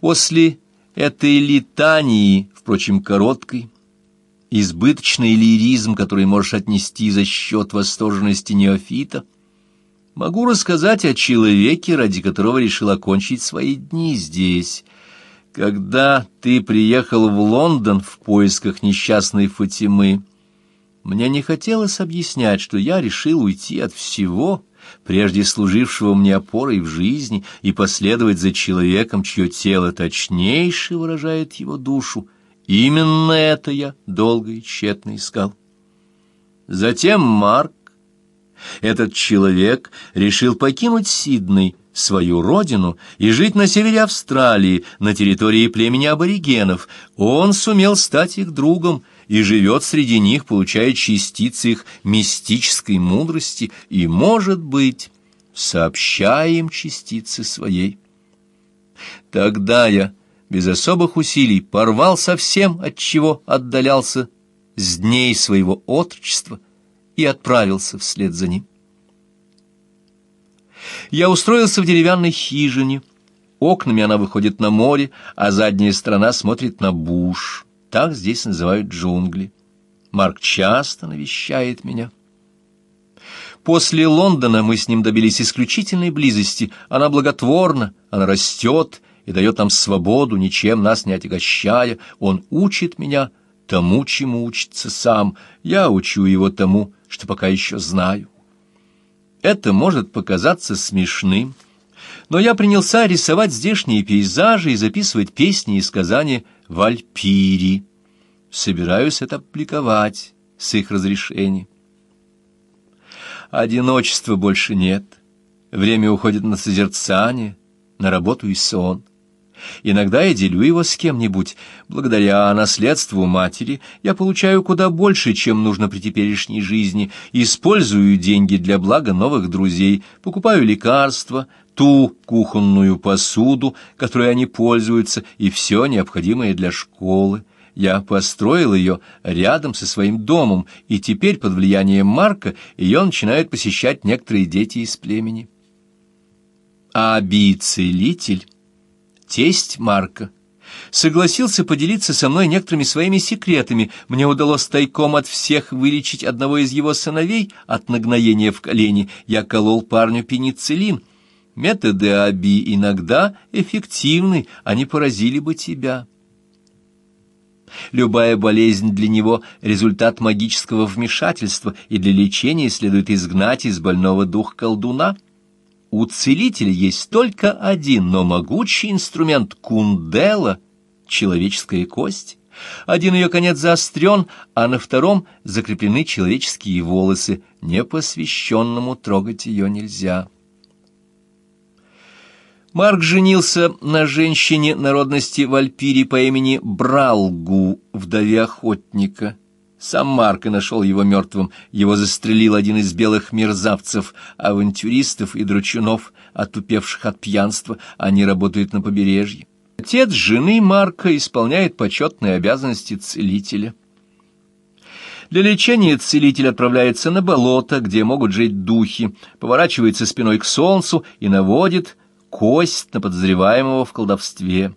После этой литании, впрочем, короткой, избыточный лиризм, который можешь отнести за счет восторженности неофита, могу рассказать о человеке, ради которого решил окончить свои дни здесь. Когда ты приехал в Лондон в поисках несчастной Фатимы, мне не хотелось объяснять, что я решил уйти от всего, прежде служившего мне опорой в жизни, и последовать за человеком, чье тело точнейше выражает его душу. Именно это я долго и тщетно искал. Затем Марк, этот человек, решил покинуть Сидней, свою родину, и жить на севере Австралии, на территории племени аборигенов. Он сумел стать их другом, и живет среди них, получая частицы их мистической мудрости и, может быть, сообщая им частицы своей. Тогда я без особых усилий порвал совсем, от чего отдалялся с дней своего отрочества и отправился вслед за ним. Я устроился в деревянной хижине. Окнами она выходит на море, а задняя сторона смотрит на буш. Так здесь называют джунгли. Марк часто навещает меня. После Лондона мы с ним добились исключительной близости. Она благотворна, она растет и дает нам свободу, ничем нас не отягощая. Он учит меня тому, чему учится сам. Я учу его тому, что пока еще знаю. Это может показаться смешным, но я принялся рисовать здешние пейзажи и записывать песни и сказания в Альпири. Собираюсь это публиковать с их разрешения. Одиночества больше нет. Время уходит на созерцание, на работу и сон. Иногда я делю его с кем-нибудь. Благодаря наследству матери я получаю куда больше, чем нужно при теперешней жизни. Использую деньги для блага новых друзей, покупаю лекарства, ту кухонную посуду, которой они пользуются, и все необходимое для школы. Я построил ее рядом со своим домом, и теперь под влиянием Марка ее начинают посещать некоторые дети из племени. Аби-целитель, тесть Марка, согласился поделиться со мной некоторыми своими секретами. Мне удалось тайком от всех вылечить одного из его сыновей от нагноения в колени. Я колол парню пенициллин. Методы Аби иногда эффективны, они поразили бы тебя. Любая болезнь для него — результат магического вмешательства, и для лечения следует изгнать из больного дух колдуна. У целителя есть только один, но могучий инструмент — кундела, человеческая кость. Один ее конец заострен, а на втором закреплены человеческие волосы. Непосвященному трогать ее нельзя. Марк женился на женщине народности Вальпири по имени Бралгу, вдове охотника. Сам Марк и нашел его мертвым. Его застрелил один из белых мерзавцев, авантюристов и дручунов, отупевших от пьянства. Они работают на побережье. Отец жены Марка исполняет почетные обязанности целителя. Для лечения целитель отправляется на болото, где могут жить духи, поворачивается спиной к солнцу и наводит кость на подозреваемого в колдовстве.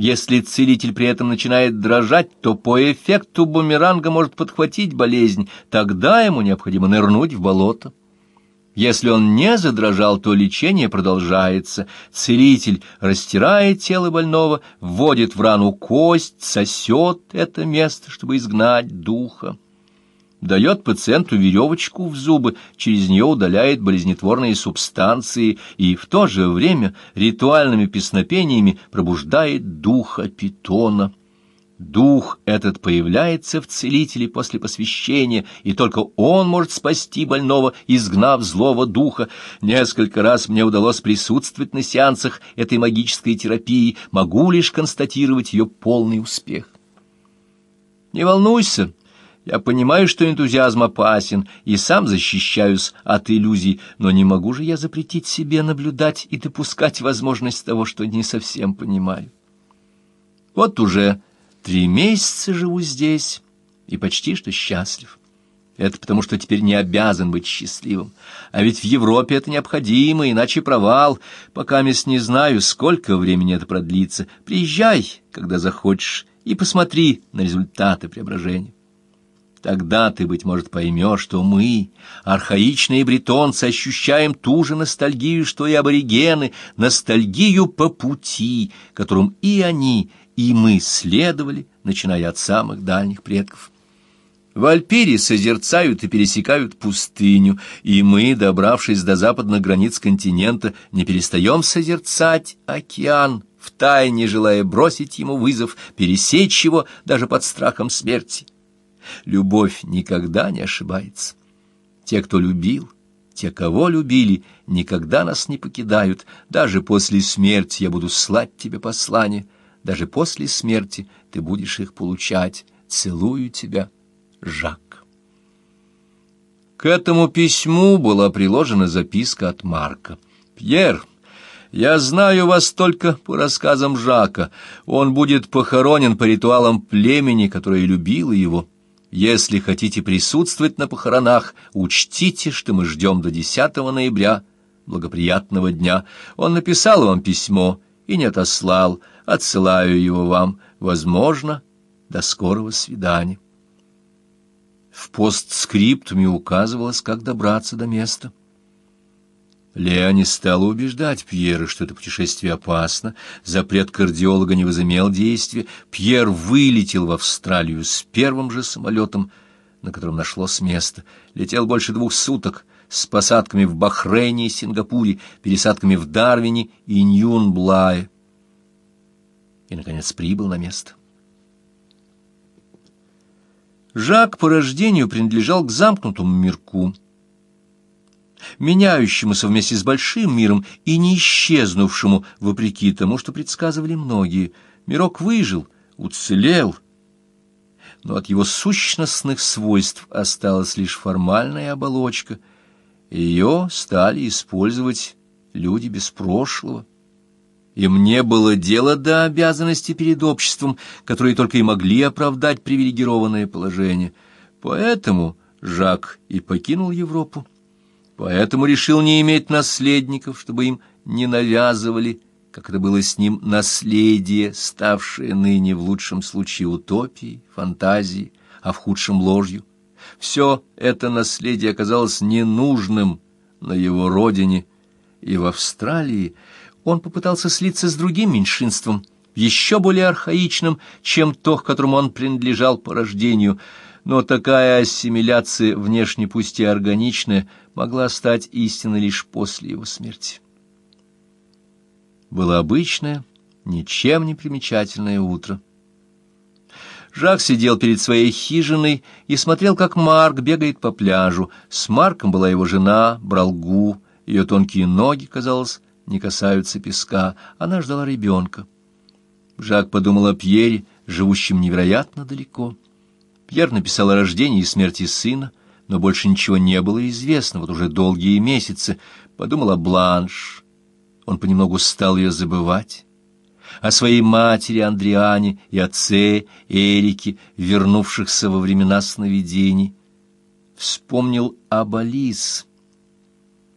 Если целитель при этом начинает дрожать, то по эффекту бумеранга может подхватить болезнь, тогда ему необходимо нырнуть в болото. Если он не задрожал, то лечение продолжается. Целитель растирает тело больного, вводит в рану кость, сосет это место, чтобы изгнать духа дает пациенту веревочку в зубы, через нее удаляет болезнетворные субстанции и в то же время ритуальными песнопениями пробуждает духа питона. Дух этот появляется в целителе после посвящения, и только он может спасти больного, изгнав злого духа. Несколько раз мне удалось присутствовать на сеансах этой магической терапии, могу лишь констатировать ее полный успех. Не волнуйся, я понимаю, что энтузиазм опасен, и сам защищаюсь от иллюзий, но не могу же я запретить себе наблюдать и допускать возможность того, что не совсем понимаю. Вот уже три месяца живу здесь и почти что счастлив. Это потому, что теперь не обязан быть счастливым. А ведь в Европе это необходимо, иначе провал. Пока мест не знаю, сколько времени это продлится. Приезжай, когда захочешь, и посмотри на результаты преображения. Тогда ты, быть может, поймешь, что мы, архаичные бретонцы, ощущаем ту же ностальгию, что и аборигены, ностальгию по пути, которым и они, и мы следовали, начиная от самых дальних предков. В созерцают и пересекают пустыню, и мы, добравшись до западных границ континента, не перестаем созерцать океан, втайне желая бросить ему вызов, пересечь его даже под страхом смерти. Любовь никогда не ошибается. Те, кто любил, те, кого любили, никогда нас не покидают. Даже после смерти я буду слать тебе послание. Даже после смерти ты будешь их получать. Целую тебя, Жак. К этому письму была приложена записка от Марка. «Пьер, я знаю вас только по рассказам Жака. Он будет похоронен по ритуалам племени, которое любило его». Если хотите присутствовать на похоронах, учтите, что мы ждем до 10 ноября, благоприятного дня. Он написал вам письмо и не отослал, отсылаю его вам, возможно, до скорого свидания. В постскриптуме указывалось, как добраться до места. Леа не стала убеждать Пьера, что это путешествие опасно, запрет кардиолога не возымел действия. Пьер вылетел в Австралию с первым же самолетом, на котором нашлось место. Летел больше двух суток, с посадками в Бахрейне и Сингапуре, пересадками в Дарвине и Ньюнблае. И, наконец, прибыл на место. Жак по рождению принадлежал к замкнутому мирку — меняющемуся вместе с большим миром и не исчезнувшему, вопреки тому, что предсказывали многие. Мирок выжил, уцелел, но от его сущностных свойств осталась лишь формальная оболочка. Ее стали использовать люди без прошлого. Им не было дела до обязанностей перед обществом, которые только и могли оправдать привилегированное положение. Поэтому Жак и покинул Европу поэтому решил не иметь наследников, чтобы им не навязывали, как это было с ним, наследие, ставшее ныне в лучшем случае утопией, фантазией, а в худшем ложью. Все это наследие оказалось ненужным на его родине, и в Австралии он попытался слиться с другим меньшинством, еще более архаичным, чем то, к которому он принадлежал по рождению – но такая ассимиляция, внешне пусть и органичная, могла стать истиной лишь после его смерти. Было обычное, ничем не примечательное утро. Жак сидел перед своей хижиной и смотрел, как Марк бегает по пляжу. С Марком была его жена, Бралгу, ее тонкие ноги, казалось, не касаются песка. Она ждала ребенка. Жак подумал о Пьере, живущем невероятно далеко. Пьер написал о рождении и смерти сына, но больше ничего не было известно, вот уже долгие месяцы. Подумал о Бланш. Он понемногу стал ее забывать. О своей матери Андриане и отце Эрике, вернувшихся во времена сновидений. Вспомнил об Алис.